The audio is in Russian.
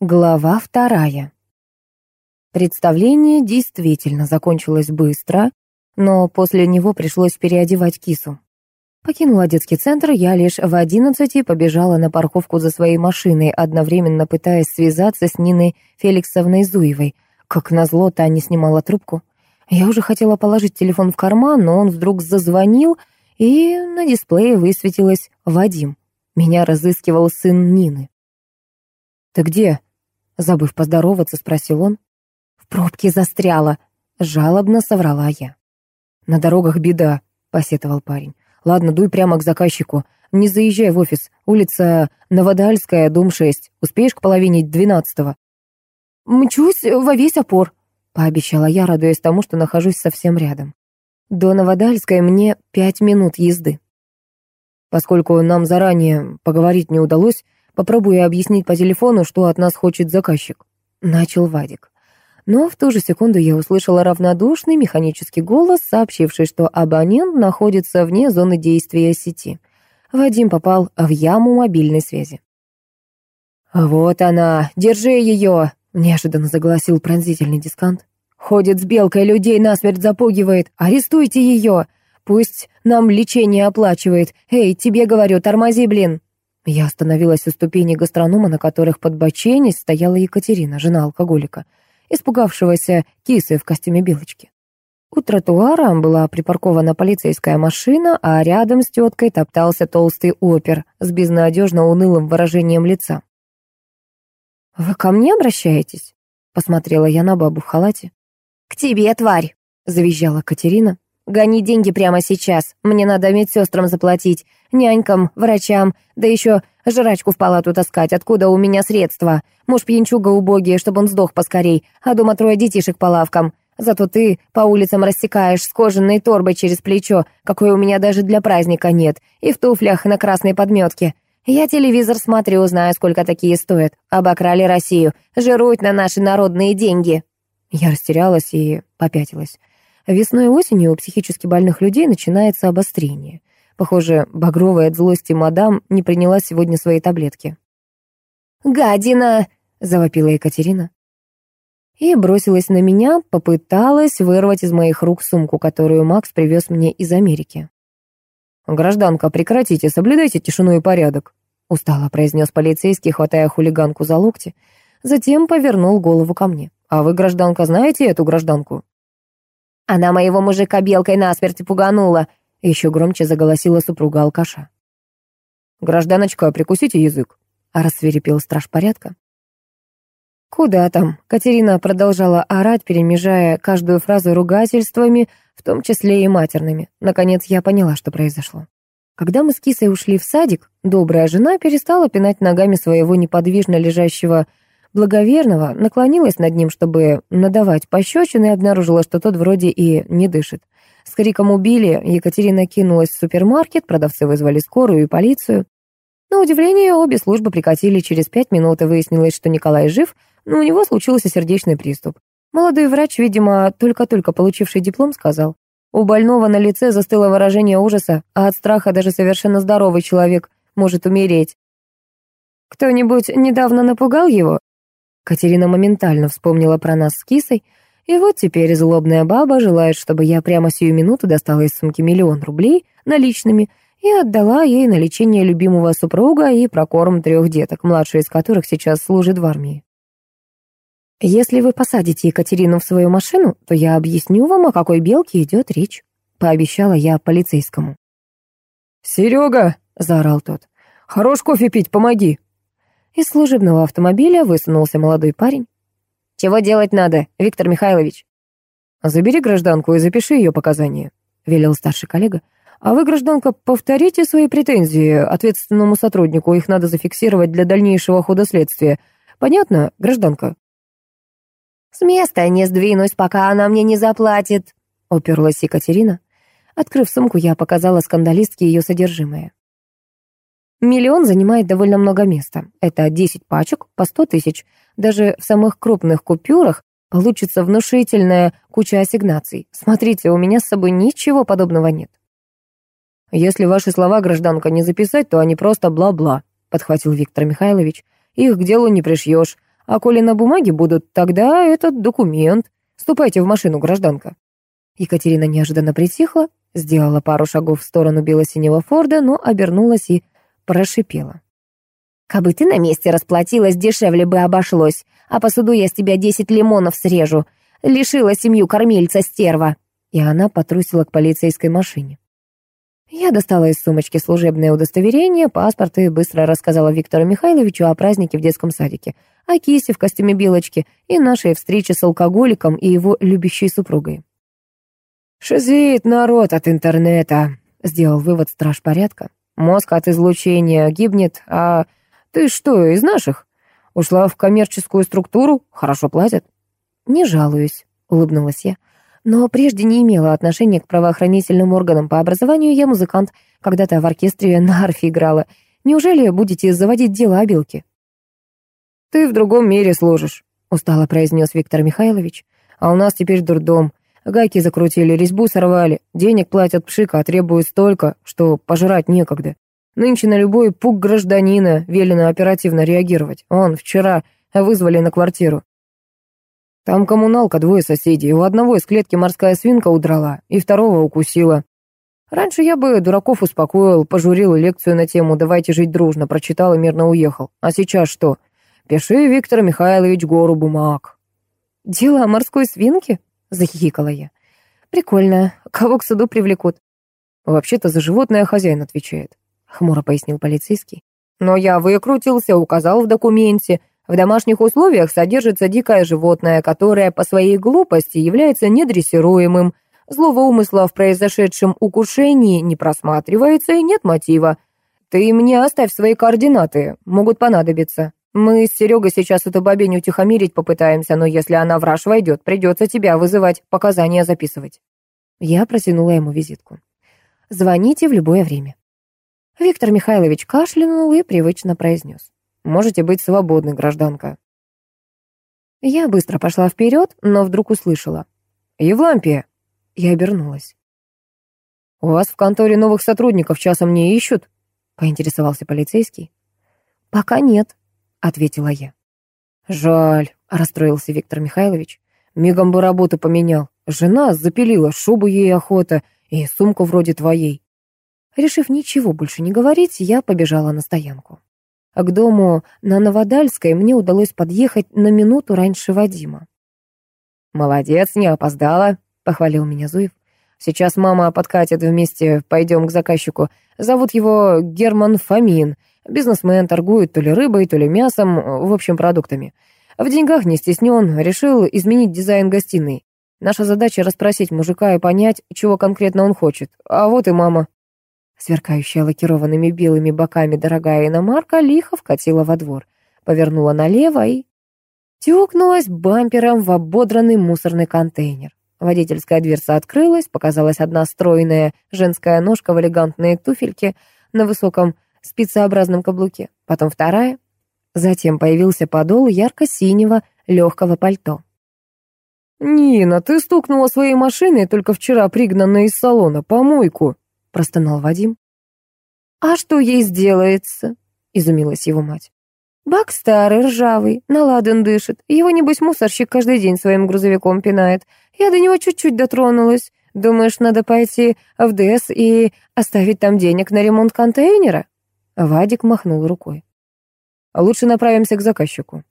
Глава вторая. Представление действительно закончилось быстро, но после него пришлось переодевать кису. Покинула детский центр, я лишь в одиннадцати побежала на парковку за своей машиной, одновременно пытаясь связаться с Ниной Феликсовной Зуевой. Как назло, та не снимала трубку. Я уже хотела положить телефон в карман, но он вдруг зазвонил, и на дисплее высветилось «Вадим». Меня разыскивал сын Нины. «Ты где?» Забыв поздороваться, спросил он. «В пробке застряла», — жалобно соврала я. «На дорогах беда», — посетовал парень. «Ладно, дуй прямо к заказчику. Не заезжай в офис. Улица Новодальская, дом 6. Успеешь к половине двенадцатого?» «Мчусь во весь опор», — пообещала я, радуясь тому, что нахожусь совсем рядом. «До Новодальской мне пять минут езды». Поскольку нам заранее поговорить не удалось, Попробую объяснить по телефону, что от нас хочет заказчик. Начал Вадик. Но в ту же секунду я услышала равнодушный механический голос, сообщивший, что абонент находится вне зоны действия сети. Вадим попал в яму мобильной связи. «Вот она! Держи ее!» — неожиданно загласил пронзительный дискант. «Ходит с белкой, людей насмерть запугивает! Арестуйте ее! Пусть нам лечение оплачивает! Эй, тебе говорю, тормози, блин!» Я остановилась у ступеней гастронома, на которых под боченись стояла Екатерина, жена алкоголика, испугавшегося кисы в костюме белочки. У тротуара была припаркована полицейская машина, а рядом с теткой топтался толстый опер с безнадежно унылым выражением лица. «Вы ко мне обращаетесь?» — посмотрела я на бабу в халате. «К тебе, тварь!» — завизжала Катерина. «Гони деньги прямо сейчас. Мне надо медсестрам заплатить, нянькам, врачам, да еще жрачку в палату таскать. Откуда у меня средства? Муж пьянчуга убогий, чтобы он сдох поскорей, а дома трое детишек по лавкам. Зато ты по улицам рассекаешь с кожаной торбой через плечо, какой у меня даже для праздника нет, и в туфлях на красной подметке. Я телевизор смотрю, знаю, сколько такие стоят. Обокрали Россию, жируют на наши народные деньги». Я растерялась и попятилась. Весной и осенью у психически больных людей начинается обострение. Похоже, багровая от злости мадам не приняла сегодня свои таблетки. «Гадина!» — завопила Екатерина. И бросилась на меня, попыталась вырвать из моих рук сумку, которую Макс привез мне из Америки. «Гражданка, прекратите, соблюдайте тишину и порядок», — устало произнес полицейский, хватая хулиганку за локти. Затем повернул голову ко мне. «А вы, гражданка, знаете эту гражданку?» Она моего мужика белкой насмерть пуганула. Еще громче заголосила супруга алкаша. «Гражданочка, прикусите язык», — рассверепел страж порядка. Куда там? Катерина продолжала орать, перемежая каждую фразу ругательствами, в том числе и матерными. Наконец я поняла, что произошло. Когда мы с Кисой ушли в садик, добрая жена перестала пинать ногами своего неподвижно лежащего благоверного, наклонилась над ним, чтобы надавать пощечины, и обнаружила, что тот вроде и не дышит. С криком «убили» Екатерина кинулась в супермаркет, продавцы вызвали скорую и полицию. На удивление, обе службы прикатили через пять минут, и выяснилось, что Николай жив, но у него случился сердечный приступ. Молодой врач, видимо, только-только получивший диплом, сказал. У больного на лице застыло выражение ужаса, а от страха даже совершенно здоровый человек может умереть. Кто-нибудь недавно напугал его? Катерина моментально вспомнила про нас с кисой, и вот теперь злобная баба желает, чтобы я прямо сию минуту достала из сумки миллион рублей наличными и отдала ей на лечение любимого супруга и прокорм трех деток, младшая из которых сейчас служит в армии. «Если вы посадите Екатерину в свою машину, то я объясню вам, о какой белке идет речь», — пообещала я полицейскому. «Серега!» — заорал тот. «Хорош кофе пить, помоги!» Из служебного автомобиля высунулся молодой парень. «Чего делать надо, Виктор Михайлович?» «Забери гражданку и запиши ее показания», — велел старший коллега. «А вы, гражданка, повторите свои претензии ответственному сотруднику, их надо зафиксировать для дальнейшего хода следствия. Понятно, гражданка?» «С места не сдвинусь, пока она мне не заплатит», — уперлась Екатерина. Открыв сумку, я показала скандалистке ее содержимое. Миллион занимает довольно много места. Это 10 пачек по 100 тысяч. Даже в самых крупных купюрах получится внушительная куча ассигнаций. Смотрите, у меня с собой ничего подобного нет. «Если ваши слова, гражданка, не записать, то они просто бла-бла», подхватил Виктор Михайлович. «Их к делу не пришьешь. А коли на бумаге будут, тогда этот документ. Ступайте в машину, гражданка». Екатерина неожиданно притихла, сделала пару шагов в сторону бело-синего Форда, но обернулась и прошипела. «Кабы ты на месте расплатилась, дешевле бы обошлось, а по суду я с тебя десять лимонов срежу. Лишила семью кормильца стерва». И она потрусила к полицейской машине. Я достала из сумочки служебное удостоверение, паспорт и быстро рассказала Виктору Михайловичу о празднике в детском садике, о кисе в костюме белочки и нашей встрече с алкоголиком и его любящей супругой. «Шизит народ от интернета», — сделал вывод страж порядка. «Мозг от излучения гибнет, а ты что, из наших? Ушла в коммерческую структуру? Хорошо платят?» «Не жалуюсь», — улыбнулась я. «Но прежде не имела отношения к правоохранительным органам. По образованию я музыкант. Когда-то в оркестре на арфе играла. Неужели будете заводить дело о Белке?» «Ты в другом мире служишь», — устало произнес Виктор Михайлович. «А у нас теперь дурдом. Гайки закрутили, резьбу сорвали. Денег платят пшика, требуют столько, что пожрать некогда. Нынче на любой пук гражданина велено оперативно реагировать. Он вчера вызвали на квартиру. Там коммуналка, двое соседей. У одного из клетки морская свинка удрала, и второго укусила. Раньше я бы дураков успокоил, пожурил лекцию на тему «Давайте жить дружно», прочитал и мирно уехал. А сейчас что? Пиши, Виктор Михайлович, гору бумаг. «Дело о морской свинке?» — захихикала я. «Прикольно. Кого к суду привлекут?» «Вообще-то за животное хозяин отвечает», — хмуро пояснил полицейский. «Но я выкрутился, указал в документе. В домашних условиях содержится дикое животное, которое по своей глупости является недрессируемым. Злого умысла в произошедшем укушении не просматривается и нет мотива. Ты мне оставь свои координаты, могут понадобиться». Мы с Серегой сейчас эту бабень утихомирить попытаемся, но если она в раж войдет, придется тебя вызывать, показания записывать». Я протянула ему визитку. «Звоните в любое время». Виктор Михайлович кашлянул и привычно произнес. «Можете быть свободны, гражданка». Я быстро пошла вперед, но вдруг услышала. «Евлампия!» Я обернулась. «У вас в конторе новых сотрудников часом не ищут?» — поинтересовался полицейский. «Пока нет», ответила я. «Жаль», — расстроился Виктор Михайлович. «Мигом бы работу поменял. Жена запилила, шубу ей охота и сумку вроде твоей». Решив ничего больше не говорить, я побежала на стоянку. К дому на Новодальской мне удалось подъехать на минуту раньше Вадима. «Молодец, не опоздала», — похвалил меня Зуев. «Сейчас мама подкатит вместе, пойдем к заказчику. Зовут его Герман Фомин. Бизнесмен торгует то ли рыбой, то ли мясом, в общем, продуктами. В деньгах не стеснен, решил изменить дизайн гостиной. Наша задача расспросить мужика и понять, чего конкретно он хочет. А вот и мама. Сверкающая лакированными белыми боками дорогая иномарка лихо вкатила во двор. Повернула налево и... Тюкнулась бампером в ободранный мусорный контейнер. Водительская дверца открылась, показалась одна стройная женская ножка в элегантные туфельки на высоком спицеобразном каблуке, потом вторая. Затем появился подол ярко-синего легкого пальто. «Нина, ты стукнула своей машиной, только вчера пригнанной из салона, помойку», — простонал Вадим. «А что ей сделается?» — изумилась его мать. «Бак старый, ржавый, наладан дышит. Его, небось, мусорщик каждый день своим грузовиком пинает. Я до него чуть-чуть дотронулась. Думаешь, надо пойти в ДС и оставить там денег на ремонт контейнера?» Вадик махнул рукой. «Лучше направимся к заказчику».